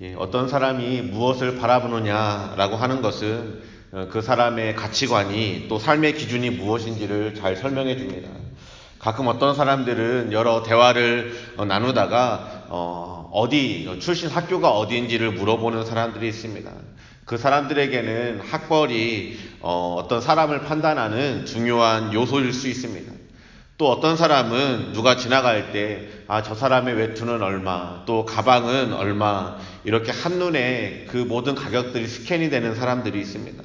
예, 어떤 사람이 무엇을 바라보느냐라고 하는 것은 어, 그 사람의 가치관이 또 삶의 기준이 무엇인지를 잘 설명해 줍니다. 가끔 어떤 사람들은 여러 대화를 어, 나누다가 어, 디 출신 학교가 어디인지를 물어보는 사람들이 있습니다. 그 사람들에게는 학벌이 어, 떤 사람을 판단하는 중요한 요소일 수 있습니다. 또 어떤 사람은 누가 지나갈 때, 아, 저 사람의 외투는 얼마, 또 가방은 얼마, 이렇게 한눈에 그 모든 가격들이 스캔이 되는 사람들이 있습니다.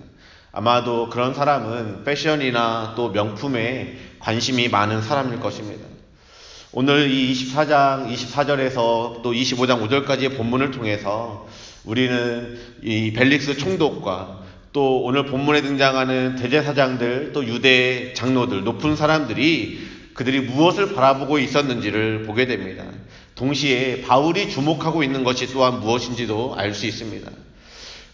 아마도 그런 사람은 패션이나 또 명품에 관심이 많은 사람일 것입니다. 오늘 이 24장 24절에서 또 25장 5절까지의 본문을 통해서 우리는 이 벨릭스 총독과 또 오늘 본문에 등장하는 대제사장들 또 유대 장로들 높은 사람들이 그들이 무엇을 바라보고 있었는지를 보게 됩니다. 동시에 바울이 주목하고 있는 것이 또한 무엇인지도 알 수 있습니다.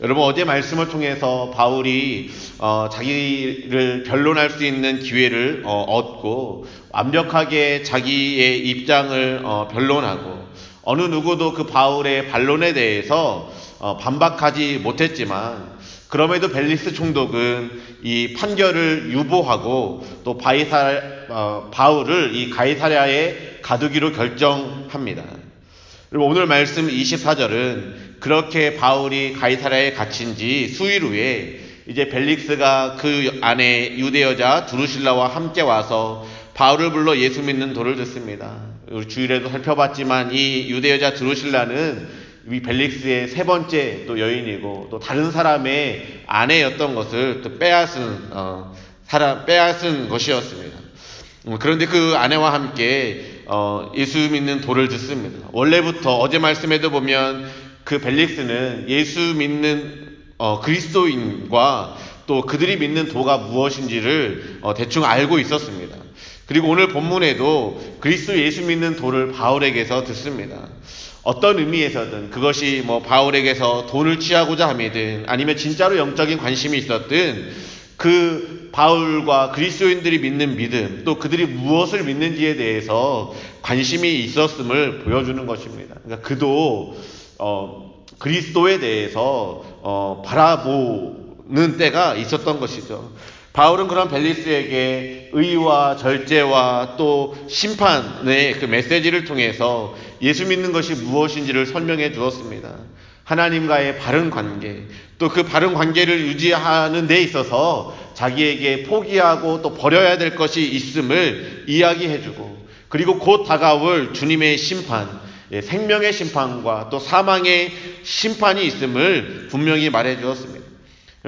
여러분 어제 말씀을 통해서 바울이 어, 자기를 변론할 수 있는 기회를 어, 얻고 완벽하게 자기의 입장을 어, 변론하고 어느 누구도 그 바울의 반론에 대해서 어, 반박하지 못했지만 그럼에도 벨리스 총독은 이 판결을 유보하고 또 바이사, 어, 바울을 이 가이사랴에 가두기로 결정합니다. 그리고 오늘 말씀 24절은 그렇게 바울이 가이사랴에 갇힌 지 수일 후에 이제 벨릭스가 그 안에 유대 여자 두루실라와 함께 와서 바울을 불러 예수 믿는 도를 듣습니다. 주일에도 살펴봤지만 이 유대 여자 두루실라는 이 벨릭스의 세 번째 또 여인이고 또 다른 사람의 아내였던 것을 또 빼앗은 어, 사람 빼앗은 것이었습니다. 음, 그런데 그 아내와 함께 어, 예수 믿는 도를 듣습니다. 원래부터 어제 말씀에도 보면 그 벨릭스는 예수 믿는 어, 그리스도인과 또 그들이 믿는 도가 무엇인지를 어, 대충 알고 있었습니다. 그리고 오늘 본문에도 그리스도 예수 믿는 도를 바울에게서 듣습니다. 어떤 의미에서든 그것이 뭐 바울에게서 돈을 취하고자 함이든 아니면 진짜로 영적인 관심이 있었든 그 바울과 그리스도인들이 믿는 믿음 또 그들이 무엇을 믿는지에 대해서 관심이 있었음을 보여주는 것입니다. 그러니까 그도 어, 그리스도에 대해서 어, 바라보는 때가 있었던 것이죠. 바울은 그런 벨리스에게 의와 절제와 또 심판의 그 메시지를 통해서 예수 믿는 것이 무엇인지를 설명해 주었습니다. 하나님과의 바른 관계, 또 그 바른 관계를 유지하는 데 있어서 자기에게 포기하고 또 버려야 될 것이 있음을 이야기해 주고, 그리고 곧 다가올 주님의 심판, 예, 생명의 심판과 또 사망의 심판이 있음을 분명히 말해 주었습니다.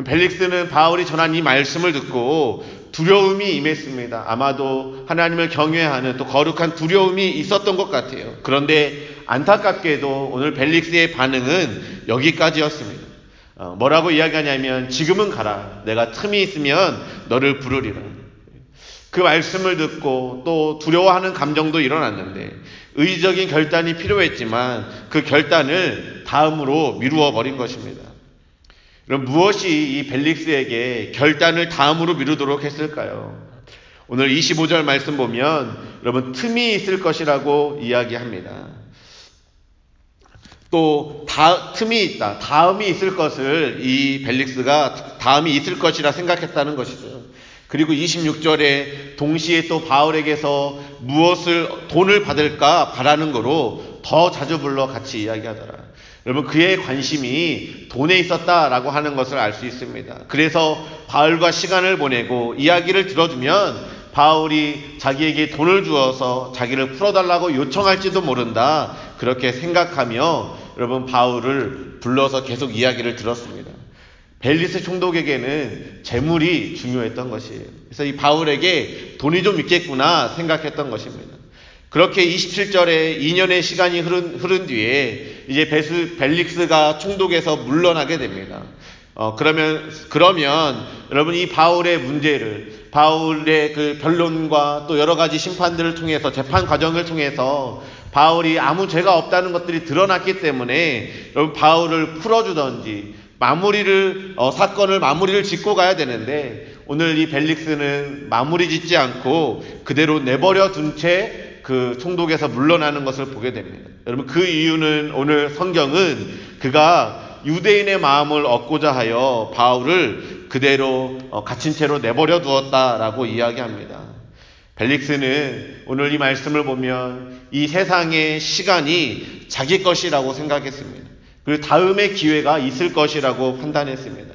벨릭스는 바울이 전한 이 말씀을 듣고 두려움이 임했습니다. 아마도 하나님을 경외하는 또 거룩한 두려움이 있었던 것 같아요. 그런데 안타깝게도 오늘 벨릭스의 반응은 여기까지였습니다. 어, 뭐라고 이야기하냐면 지금은 가라. 내가 틈이 있으면 너를 부르리라. 그 말씀을 듣고 또 두려워하는 감정도 일어났는데 의지적인 결단이 필요했지만 그 결단을 다음으로 미루어 버린 것입니다. 그럼 무엇이 이 벨릭스에게 결단을 다음으로 미루도록 했을까요? 오늘 25절 말씀 보면 여러분 틈이 있을 것이라고 이야기합니다. 또 다, 틈이 있다. 다음이 있을 것을 이 벨릭스가 다음이 있을 것이라 생각했다는 것이죠. 그리고 26절에 동시에 또 바울에게서 무엇을 돈을 받을까 바라는 거로 더 자주 불러 같이 이야기하더라. 여러분 그의 관심이 돈에 있었다라고 하는 것을 알 수 있습니다. 그래서 바울과 시간을 보내고 이야기를 들어주면 바울이 자기에게 돈을 주어서 자기를 풀어달라고 요청할지도 모른다. 그렇게 생각하며 여러분 바울을 불러서 계속 이야기를 들었습니다. 벨리스 총독에게는 재물이 중요했던 것이에요. 그래서 이 바울에게 돈이 좀 있겠구나 생각했던 것입니다. 그렇게 27절에 2년의 시간이 흐른, 흐른 뒤에 이제 베스, 벨릭스가 총독에서 물러나게 됩니다. 어, 그러면, 그러면 여러분 이 바울의 문제를, 바울의 그 변론과 또 여러 가지 심판들을 통해서 재판 과정을 통해서 바울이 아무 죄가 없다는 것들이 드러났기 때문에 여러분 바울을 풀어주던지 마무리를, 어, 사건을 마무리를 짓고 가야 되는데 오늘 이 벨릭스는 마무리 짓지 않고 그대로 내버려 둔채 그 총독에서 물러나는 것을 보게 됩니다. 여러분 그 이유는 오늘 성경은 그가 유대인의 마음을 얻고자 하여 바울을 그대로 어, 갇힌 채로 내버려 두었다라고 이야기합니다. 벨릭스는 오늘 이 말씀을 보면 이 세상의 시간이 자기 것이라고 생각했습니다. 그리고 다음의 기회가 있을 것이라고 판단했습니다.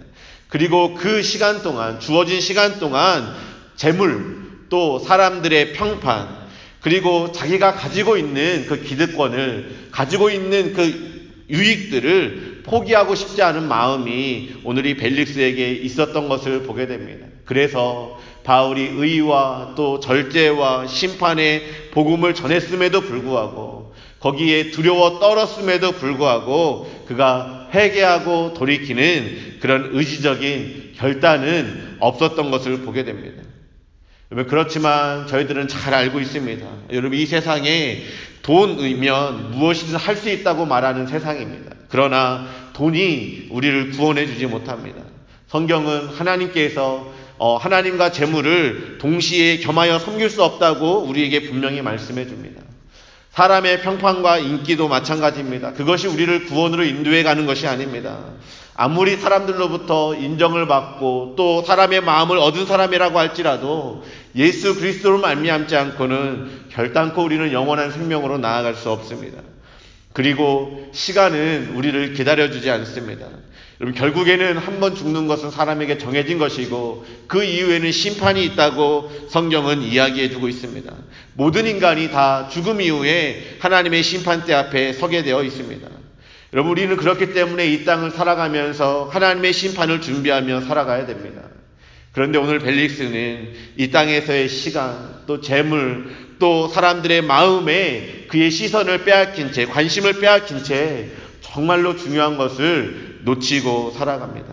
그리고 그 시간 동안, 주어진 시간 동안 재물, 또 사람들의 평판, 그리고 자기가 가지고 있는 그 기득권을, 가지고 있는 그 유익들을 포기하고 싶지 않은 마음이 오늘 이 벨릭스에게 있었던 것을 보게 됩니다. 그래서 바울이 의와 또 절제와 심판의 복음을 전했음에도 불구하고 거기에 두려워 떨었음에도 불구하고 그가 회개하고 돌이키는 그런 의지적인 결단은 없었던 것을 보게 됩니다. 여러분 그렇지만 저희들은 잘 알고 있습니다. 여러분 이 세상에 돈이면 무엇이든 할 수 있다고 말하는 세상입니다. 그러나 돈이 우리를 구원해 주지 못합니다. 성경은 하나님께서 어, 하나님과 재물을 동시에 겸하여 섬길 수 없다고 우리에게 분명히 말씀해 줍니다. 사람의 평판과 인기도 마찬가지입니다. 그것이 우리를 구원으로 인도해 가는 것이 아닙니다. 아무리 사람들로부터 인정을 받고 또 사람의 마음을 얻은 사람이라고 할지라도 예수 그리스도로 말미암지 않고는 결단코 우리는 영원한 생명으로 나아갈 수 없습니다. 그리고 시간은 우리를 기다려주지 않습니다. 여러분 결국에는 한 번 죽는 것은 사람에게 정해진 것이고 그 이후에는 심판이 있다고 성경은 이야기해 주고 있습니다. 모든 인간이 다 죽음 이후에 하나님의 심판대 앞에 서게 되어 있습니다. 여러분 우리는 그렇기 때문에 이 땅을 살아가면서 하나님의 심판을 준비하며 살아가야 됩니다. 그런데 오늘 벨릭스는 이 땅에서의 시간, 또 재물, 또 사람들의 마음에 그의 시선을 빼앗긴 채, 관심을 빼앗긴 채 정말로 중요한 것을 놓치고 살아갑니다.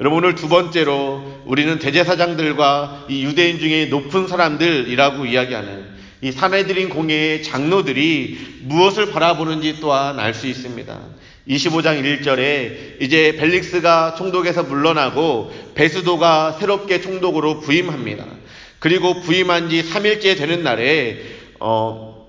여러분 오늘 두 번째로 우리는 대제사장들과 이 유대인 중에 높은 사람들이라고 이야기하는 이 사내들인 공예의 장로들이 무엇을 바라보는지 또한 알 수 있습니다. 25장 1절에 이제 벨릭스가 총독에서 물러나고 베스도가 새롭게 총독으로 부임합니다. 그리고 부임한 지 3일째 되는 날에 어,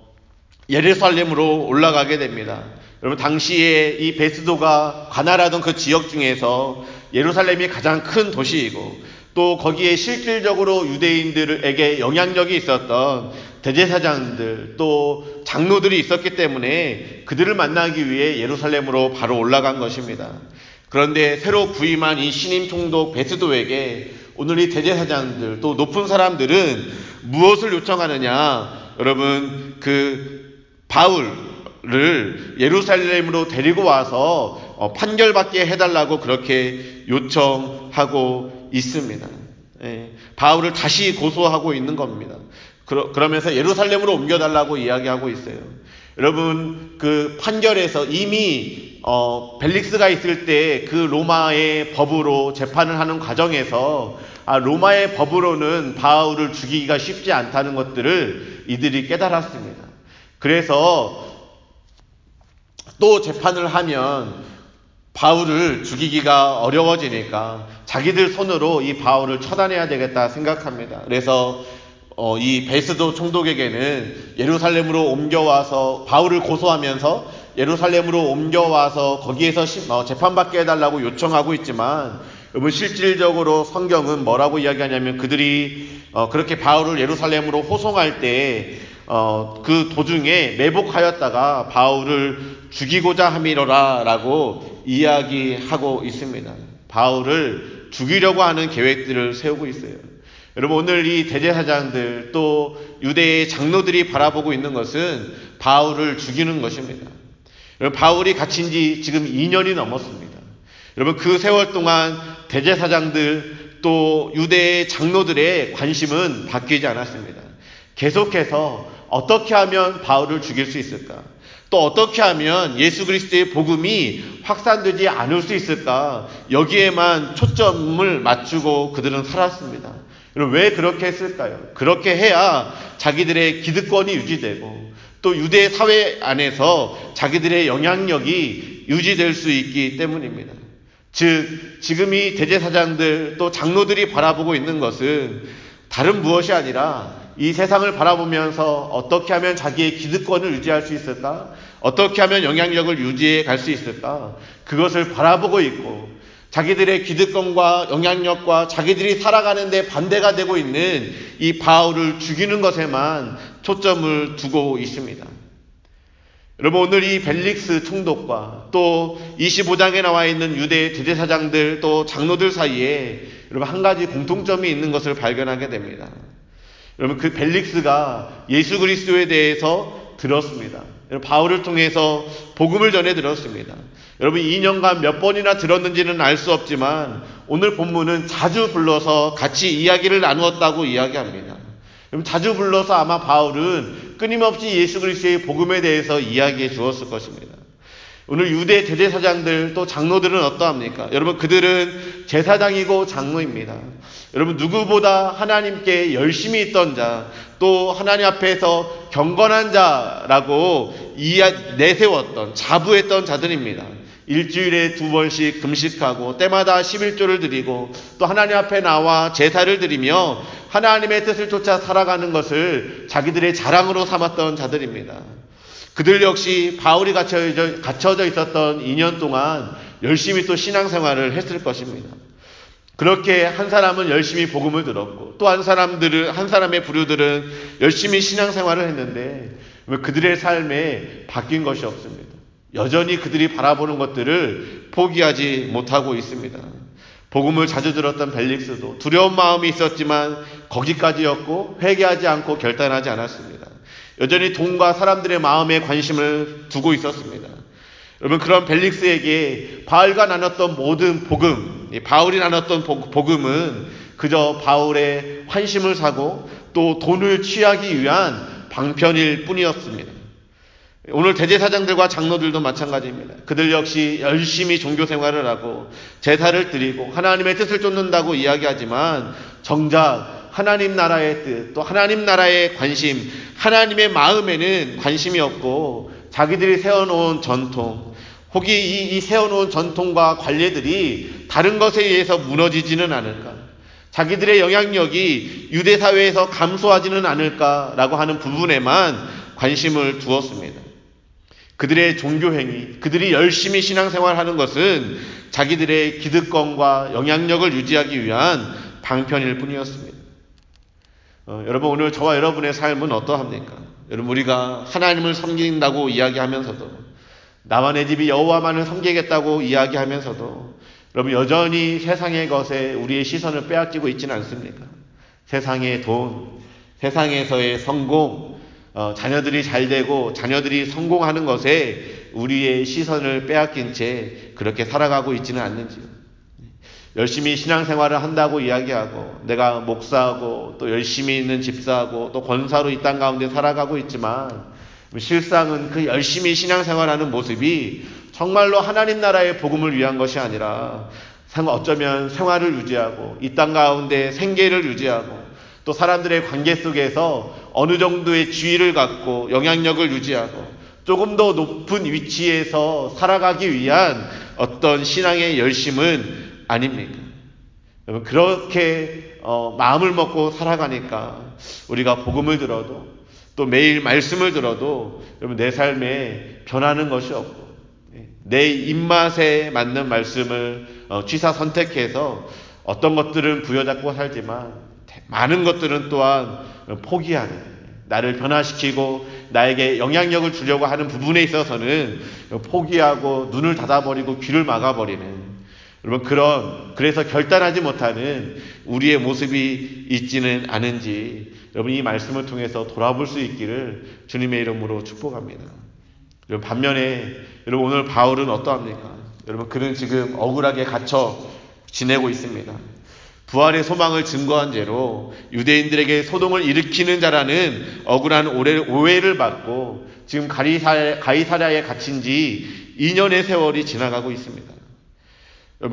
예루살렘으로 올라가게 됩니다. 여러분 당시에 이 베스도가 관할하던 그 지역 중에서 예루살렘이 가장 큰 도시이고 또 거기에 실질적으로 유대인들에게 영향력이 있었던 대제사장들 또 장로들이 있었기 때문에 그들을 만나기 위해 예루살렘으로 바로 올라간 것입니다. 그런데 새로 부임한 이 신임 총독 베스도에게 오늘 이 대제사장들 또 높은 사람들은 무엇을 요청하느냐? 여러분 그 바울을 예루살렘으로 데리고 와서 어, 판결받게 해달라고 그렇게 요청하고 있습니다. 예, 바울을 다시 고소하고 있는 겁니다. 그러, 그러면서 예루살렘으로 옮겨달라고 이야기하고 있어요. 여러분 그 판결에서 이미 어, 벨릭스가 있을 때 그 로마의 법으로 재판을 하는 과정에서 아, 로마의 법으로는 바울을 죽이기가 쉽지 않다는 것들을 이들이 깨달았습니다. 그래서 또 재판을 하면 바울을 죽이기가 어려워지니까 자기들 손으로 이 바울을 처단해야 되겠다 생각합니다. 그래서 어, 이 베스도 총독에게는 예루살렘으로 옮겨와서 바울을 고소하면서 예루살렘으로 옮겨와서 거기에서 시, 어, 재판받게 해달라고 요청하고 있지만 실질적으로 성경은 뭐라고 이야기하냐면 그들이 어, 그렇게 바울을 예루살렘으로 호송할 때 어, 그 도중에 매복하였다가 바울을 죽이고자 함이로라 라고 이야기하고 있습니다. 바울을 죽이려고 하는 계획들을 세우고 있어요. 여러분 오늘 이 대제사장들 또 유대의 장로들이 바라보고 있는 것은 바울을 죽이는 것입니다. 여러분 바울이 갇힌 지 지금 2년이 넘었습니다. 여러분 그 세월 동안 대제사장들 또 유대의 장로들의 관심은 바뀌지 않았습니다. 계속해서 어떻게 하면 바울을 죽일 수 있을까? 또 어떻게 하면 예수 그리스도의 복음이 확산되지 않을 수 있을까? 여기에만 초점을 맞추고 그들은 살았습니다. 왜 그렇게 했을까요? 그렇게 해야 자기들의 기득권이 유지되고 또 유대 사회 안에서 자기들의 영향력이 유지될 수 있기 때문입니다. 즉, 지금 이 대제사장들 또 장로들이 바라보고 있는 것은 다른 무엇이 아니라 이 세상을 바라보면서 어떻게 하면 자기의 기득권을 유지할 수 있을까? 어떻게 하면 영향력을 유지해 갈 수 있을까? 그것을 바라보고 있고 자기들의 기득권과 영향력과 자기들이 살아가는데 반대가 되고 있는 이 바울을 죽이는 것에만 초점을 두고 있습니다. 여러분 오늘 이 벨릭스 총독과 또 25장에 나와 있는 유대 대제사장들 또 장로들 사이에 여러분 한 가지 공통점이 있는 것을 발견하게 됩니다. 여러분 그 벨릭스가 예수 그리스도에 대해서 들었습니다. 바울을 통해서 복음을 전해 들었습니다. 여러분 2년간 몇 번이나 들었는지는 알 수 없지만 오늘 본문은 자주 불러서 같이 이야기를 나누었다고 이야기합니다. 자주 불러서 아마 바울은 끊임없이 예수 그리스도의 복음에 대해서 이야기해 주었을 것입니다. 오늘 유대 대제사장들 또 장로들은 어떠합니까? 여러분 그들은 제사장이고 장로입니다. 여러분 누구보다 하나님께 열심히 있던 자, 또 하나님 앞에서 경건한 자라고 내세웠던 자부했던 자들입니다. 일주일에 두 번씩 금식하고 때마다 11조를 드리고 또 하나님 앞에 나와 제사를 드리며 하나님의 뜻을 쫓아 살아가는 것을 자기들의 자랑으로 삼았던 자들입니다. 그들 역시 바울이 갇혀져, 갇혀져 있었던 2년 동안 열심히 또 신앙생활을 했을 것입니다. 그렇게 한 사람은 열심히 복음을 들었고 또 한 사람들은 한 사람의 부류들은 열심히 신앙생활을 했는데 그들의 삶에 바뀐 것이 없습니다. 여전히 그들이 바라보는 것들을 포기하지 못하고 있습니다. 복음을 자주 들었던 벨릭스도 두려운 마음이 있었지만 거기까지였고 회개하지 않고 결단하지 않았습니다. 여전히 돈과 사람들의 마음에 관심을 두고 있었습니다. 여러분 그런 벨릭스에게 바울과 나눴던 모든 복음, 바울이 나눴던 복음은 그저 바울의 환심을 사고 또 돈을 취하기 위한 방편일 뿐이었습니다. 오늘 대제사장들과 장로들도 마찬가지입니다. 그들 역시 열심히 종교 생활을 하고 제사를 드리고 하나님의 뜻을 쫓는다고 이야기하지만 정작 하나님 나라의 뜻, 또 하나님 나라의 관심, 하나님의 마음에는 관심이 없고 자기들이 세워놓은 전통, 혹이 이, 이 세워놓은 전통과 관례들이 다른 것에 의해서 무너지지는 않을까. 자기들의 영향력이 유대 사회에서 감소하지는 않을까라고 하는 부분에만 관심을 두었습니다. 그들의 종교 행위, 그들이 열심히 신앙생활하는 것은 자기들의 기득권과 영향력을 유지하기 위한 방편일 뿐이었습니다. 어, 여러분 오늘 저와 여러분의 삶은 어떠합니까? 여러분 우리가 하나님을 섬긴다고 이야기하면서도 나와 내 집이 여호와만을 섬기겠다고 이야기하면서도 여러분 여전히 세상의 것에 우리의 시선을 빼앗기고 있지는 않습니까? 세상의 돈, 세상에서의 성공, 어, 자녀들이 잘 되고 자녀들이 성공하는 것에 우리의 시선을 빼앗긴 채 그렇게 살아가고 있지는 않는지요. 열심히 신앙생활을 한다고 이야기하고 내가 목사하고 또 열심히 있는 집사하고 또 권사로 이 땅 가운데 살아가고 있지만 실상은 그 열심히 신앙생활하는 모습이 정말로 하나님 나라의 복음을 위한 것이 아니라 어쩌면 생활을 유지하고 이 땅 가운데 생계를 유지하고 또 사람들의 관계 속에서 어느 정도의 지위를 갖고 영향력을 유지하고 조금 더 높은 위치에서 살아가기 위한 어떤 신앙의 열심은 아닙니까? 그렇게 어, 마음을 먹고 살아가니까 우리가 복음을 들어도 또 매일 말씀을 들어도 여러분 내 삶에 변하는 것이 없고 내 입맛에 맞는 말씀을 어, 취사 선택해서 어떤 것들은 부여잡고 살지만 많은 것들은 또한 포기하는 나를 변화시키고 나에게 영향력을 주려고 하는 부분에 있어서는 포기하고 눈을 닫아버리고 귀를 막아버리는 여러분 그런 그래서 결단하지 못하는 우리의 모습이 있지는 않은지 여러분 이 말씀을 통해서 돌아볼 수 있기를 주님의 이름으로 축복합니다. 여러분 반면에 여러분 오늘 바울은 어떠합니까? 여러분 그는 지금 억울하게 갇혀 지내고 있습니다. 부활의 소망을 증거한 죄로 유대인들에게 소동을 일으키는 자라는 억울한 오해를 받고 지금 가이사랴에 갇힌 지 2년의 세월이 지나가고 있습니다.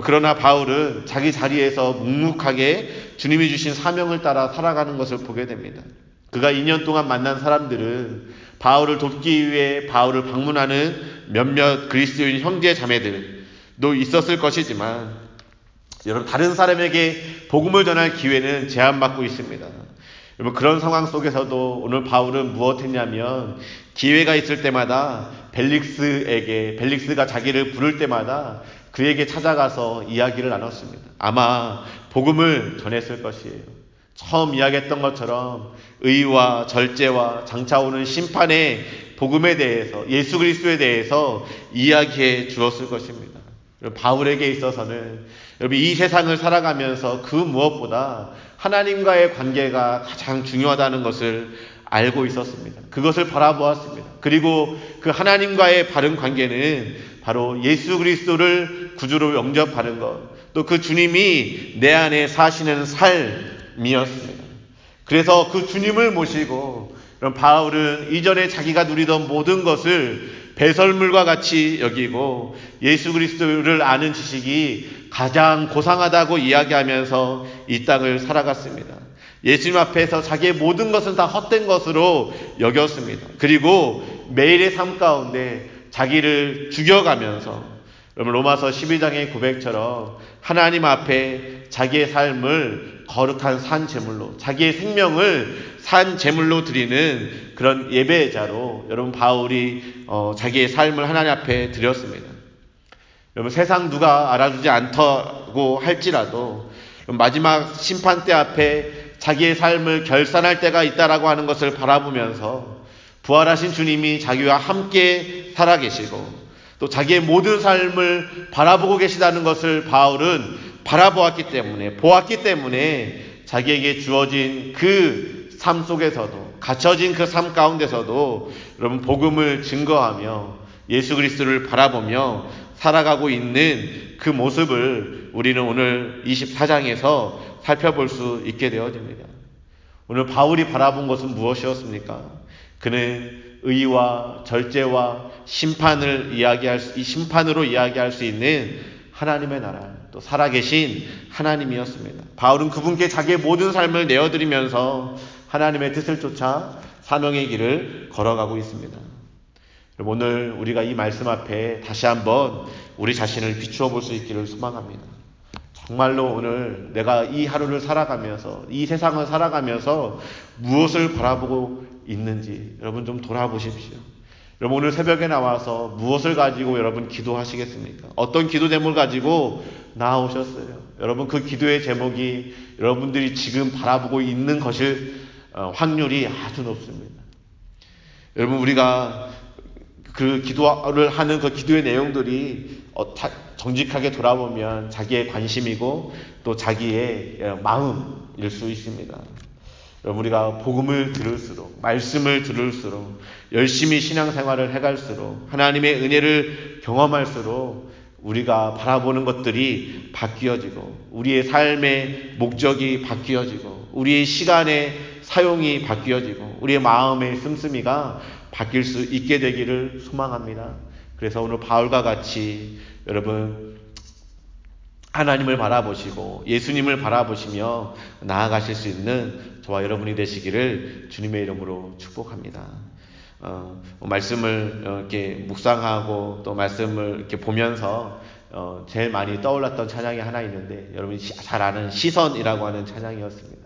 그러나 바울은 자기 자리에서 묵묵하게 주님이 주신 사명을 따라 살아가는 것을 보게 됩니다. 그가 2년 동안 만난 사람들은 바울을 돕기 위해 바울을 방문하는 몇몇 그리스도인 형제 자매들도 있었을 것이지만 여러분 다른 사람에게 복음을 전할 기회는 제한받고 있습니다. 여러분 그런 상황 속에서도 오늘 바울은 무엇했냐면 기회가 있을 때마다 벨릭스에게 벨릭스가 자기를 부를 때마다 그에게 찾아가서 이야기를 나눴습니다. 아마 복음을 전했을 것이에요. 처음 이야기했던 것처럼 의와 절제와 장차 오는 심판의 복음에 대해서 예수 그리스도에 대해서 이야기해 주었을 것입니다. 바울에게 있어서는 여러분 이 세상을 살아가면서 그 무엇보다 하나님과의 관계가 가장 중요하다는 것을 알고 있었습니다. 그것을 바라보았습니다. 그리고 그 하나님과의 바른 관계는 바로 예수 그리스도를 구주로 영접하는 것, 또 그 주님이 내 안에 사시는 삶이었습니다. 그래서 그 주님을 모시고 바울은 이전에 자기가 누리던 모든 것을 배설물과 같이 여기고 예수 그리스도를 아는 지식이 가장 고상하다고 이야기하면서 이 땅을 살아갔습니다. 예수님 앞에서 자기의 모든 것은 다 헛된 것으로 여겼습니다. 그리고 매일의 삶 가운데 자기를 죽여가면서 여러분 로마서 12장의 고백처럼 하나님 앞에 자기의 삶을 거룩한 산 제물로 자기의 생명을 산 제물로 드리는 그런 예배자로 여러분 바울이 어, 자기의 삶을 하나님 앞에 드렸습니다. 여러분 세상 누가 알아주지 않다고 할지라도 마지막 심판 때 앞에 자기의 삶을 결산할 때가 있다라고 하는 것을 바라보면서 부활하신 주님이 자기와 함께 살아계시고 또 자기의 모든 삶을 바라보고 계시다는 것을 바울은 바라보았기 때문에 보았기 때문에 자기에게 주어진 그 삶 속에서도 갇혀진 그 삶 가운데서도 여러분 복음을 증거하며 예수 그리스도를 바라보며 살아가고 있는 그 모습을 우리는 오늘 24장에서 살펴볼 수 있게 되어집니다. 오늘 바울이 바라본 것은 무엇이었습니까? 그는 의와 절제와 심판을 이야기할 수, 이 심판으로 이야기할 수 있는 하나님의 나라, 또 살아계신 하나님이었습니다. 바울은 그분께 자기의 모든 삶을 내어드리면서 하나님의 뜻을 쫓아 사명의 길을 걸어가고 있습니다. 오늘 우리가 이 말씀 앞에 다시 한번 우리 자신을 비추어 볼 수 있기를 소망합니다. 정말로 오늘 내가 이 하루를 살아가면서 이 세상을 살아가면서 무엇을 바라보고 있는지 여러분 좀 돌아보십시오. 여러분 오늘 새벽에 나와서 무엇을 가지고 여러분 기도하시겠습니까? 어떤 기도 제목을 가지고 나오셨어요. 여러분 그 기도의 제목이 여러분들이 지금 바라보고 있는 것일 어, 확률이 아주 높습니다. 여러분 우리가 그 기도를 하는 그 기도의 내용들이 어, 정직하게 돌아보면 자기의 관심이고 또 자기의 어, 마음일 수 있습니다. 우리가 복음을 들을수록 말씀을 들을수록 열심히 신앙생활을 해갈수록 하나님의 은혜를 경험할수록 우리가 바라보는 것들이 바뀌어지고 우리의 삶의 목적이 바뀌어지고 우리의 시간의 사용이 바뀌어지고 우리의 마음의 씀씀이가 바뀔 수 있게 되기를 소망합니다. 그래서 오늘 바울과 같이 여러분 하나님을 바라보시고 예수님을 바라보시며 나아가실 수 있는 저와 여러분이 되시기를 주님의 이름으로 축복합니다. 어, 말씀을 이렇게 묵상하고 또 말씀을 이렇게 보면서 어, 제일 많이 떠올랐던 찬양이 하나 있는데 여러분이 잘 아는 시선이라고 하는 찬양이었습니다.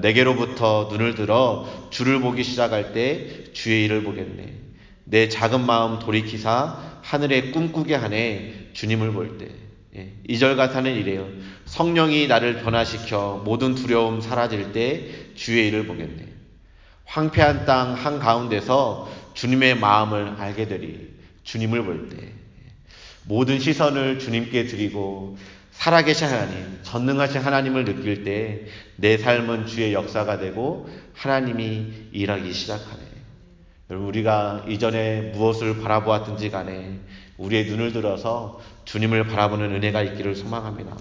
내게로부터 눈을 들어 주를 보기 시작할 때 주의 일을 보겠네. 내 작은 마음 돌이키사 하늘에 꿈꾸게 하네 주님을 볼 때. 예, 2절 가사는 이래요. 성령이 나를 변화시켜 모든 두려움 사라질 때 주의 일을 보겠네. 황폐한 땅 한가운데서 주님의 마음을 알게 되리. 주님을 볼 때. 모든 시선을 주님께 드리고 살아계신 하나님, 전능하신 하나님을 느낄 때 내 삶은 주의 역사가 되고 하나님이 일하기 시작하네. 여러분, 우리가 이전에 무엇을 바라보았든지 간에 우리의 눈을 들어서 주님을 바라보는 은혜가 있기를 소망합니다.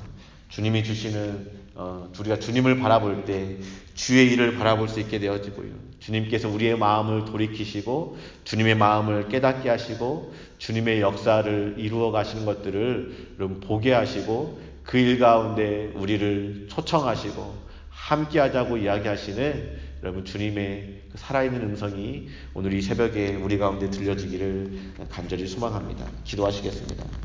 주님이 주시는, 어, 우리가 주님을 바라볼 때 주의 일을 바라볼 수 있게 되어지고요. 주님께서 우리의 마음을 돌이키시고 주님의 마음을 깨닫게 하시고 주님의 역사를 이루어 가시는 것들을 보게 하시고 그 일 가운데 우리를 초청하시고 함께 하자고 이야기하시는 여러분 주님의 그 살아있는 음성이 오늘 이 새벽에 우리 가운데 들려지기를 간절히 소망합니다. 기도하시겠습니다.